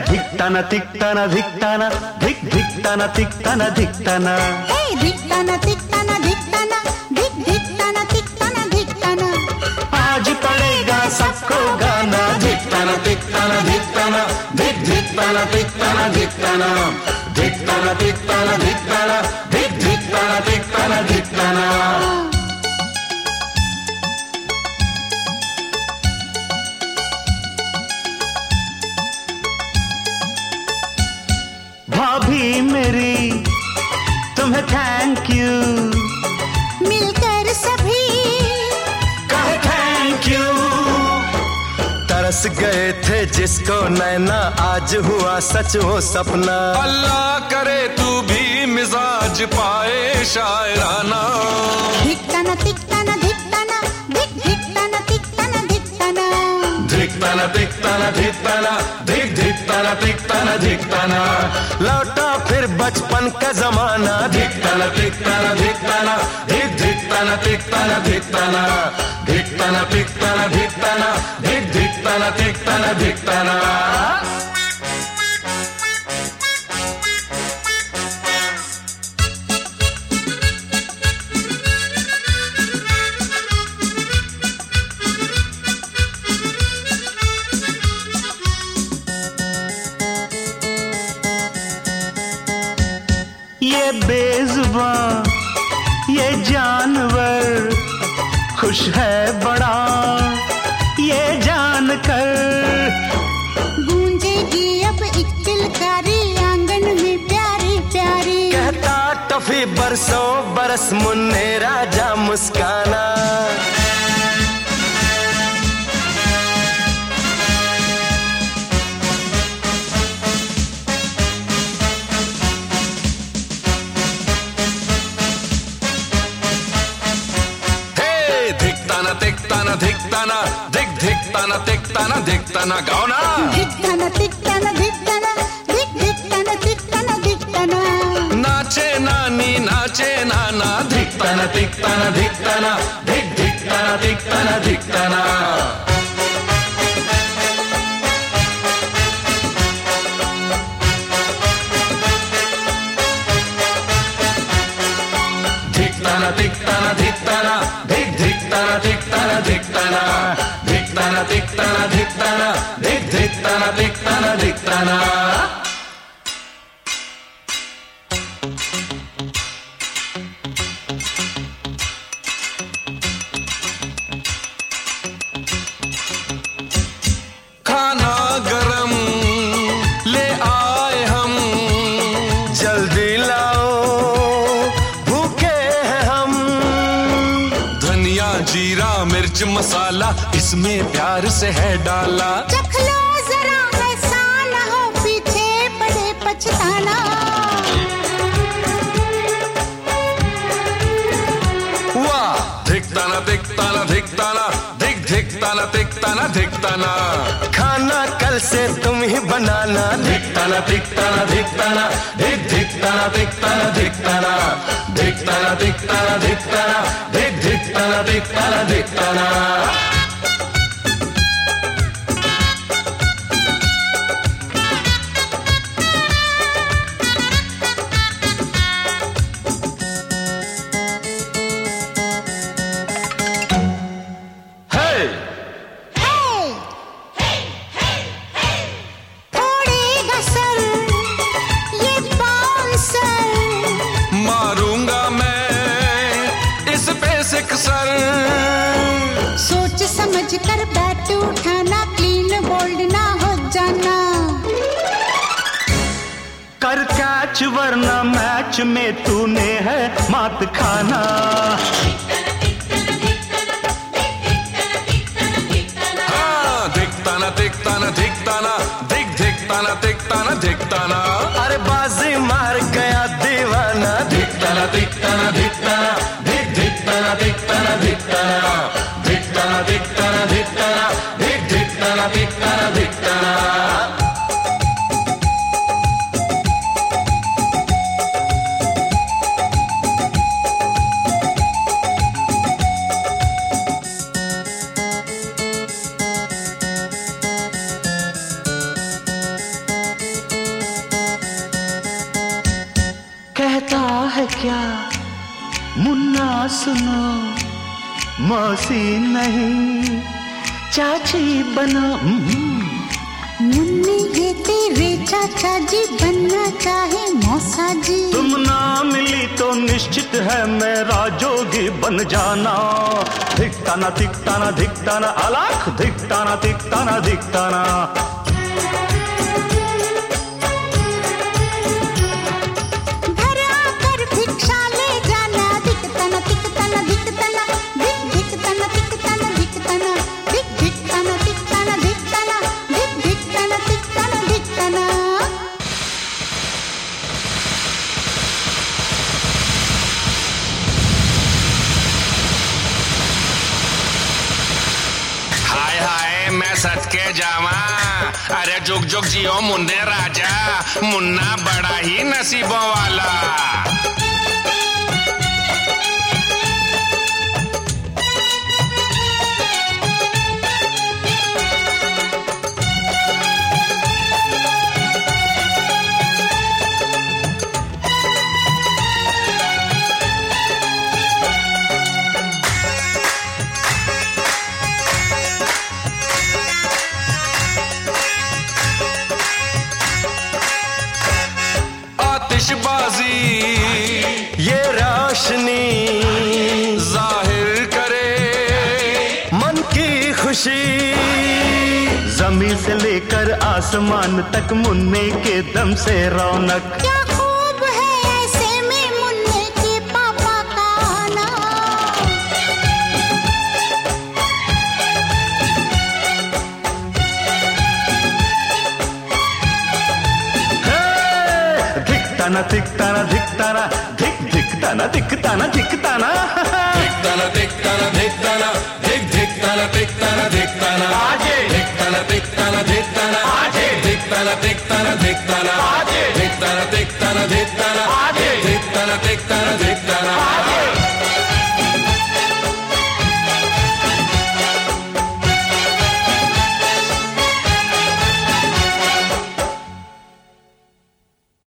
धिक्तन तिक्ताना धिक्तन धिक धिक्तन तिक्ताना धिक्तन धिक्तन धिक्ताना धिक्तन धिक धिक्तन तिक्ताना धिक्तन। आज पड़ेगा सबको गाना। धिक्तन तिक्ताना धिक्तन धिक धिक्तन तिक्ताना धिक्तन धिक्तन तिक्ताना धिक्तन तरस गए थे जिसको नैना आज हुआ सच वो सपना। अल्लाह करे तू भी मिजाज पाए शायराना। धिक्तन तिक्तन धिक्तन धिक धिक्तन तिक्तन धिक्तन धिक्तन तिक्तन धिक्तन धिक धिक्तन तिक्तन धिक्तन लौटा फिर बचपन का जमाना। धिक्तन तिक्तन धिक्तन धिक धिक्तन तिक्तन धिक्तन धिक्तन तिक्तन धिक्तन धिक धिक्तन धिक्तन ये बेजुबान ये जानवर खुश है बड़ा जानकर गूंजेगी अब एक आँगन में प्यारी प्यारी। कहता टफी बरसों बरस मुन्ने राजा मुस्काना। धिक्तन तिक्तन धिक्तन गाओ ना धिक्तन तिक्तन धिक्तन धिक धिक्तन तिक्तन धिक्तन नाचे नानी नाचे नाना धिक्तन तिक्तन धिक्तन धिक धिक्तन धिक्तन तिक्तन धिक्तन धिक मसाला इसमें प्यार से है डाला। चख लो जरा ऐसा ना हो पीछे पड़े पछताना। वाह धिक धिक ताला धिक। धिकताना दिखता ना खाना कल से तुम ही बनाना। दिखता ना दिखता ना दिखता ना दिख दिखता ना दिखता ना दिखता ना दिखता ना दिखता ना दिखता ना दिख दिखता ना दिखता ना दिखता हे वरना मैच में तूने है मात खाना। हाँ धिकताना धिकताना धिकताना धिक धिकताना धिकताना धिकताना अरे बाजी मार गया दीवाना। धिकताना धिकताना धिकताना सुनो मौसी नहीं। चाची बनो मुन्नी ये तेरे चाचा जी बनना चाहे मौसा जी। तुम ना मिली तो निश्चित है मेरा जोगी बन जाना। धिकताना धिकताना धिकताना अलाख धिकताना धिकताना धिकताना। सदके जावा। अरे जुग जुग जियो मुन्ने राजा मुन्ना बड़ा ही नसीबों वाला। आतिशबाजी ये रोशनी ज़ाहिर करे। मन की खुशी ज़मीन से लेकर आसमान तक मुन्ने के दम से रौनक। धिकताना धिकताना धिकताना धिक धिकताना धिकताना धिकताना धिकताना धिकताना धिकताना धिक धिकताना धिकताना धिकताना आजे। धिकताना धिकताना धिकताना आजे। धिकताना धिकताना धिकताना आजे। धिकताना धिकताना धिकताना आजे। धिकताना धिकताना धिकताना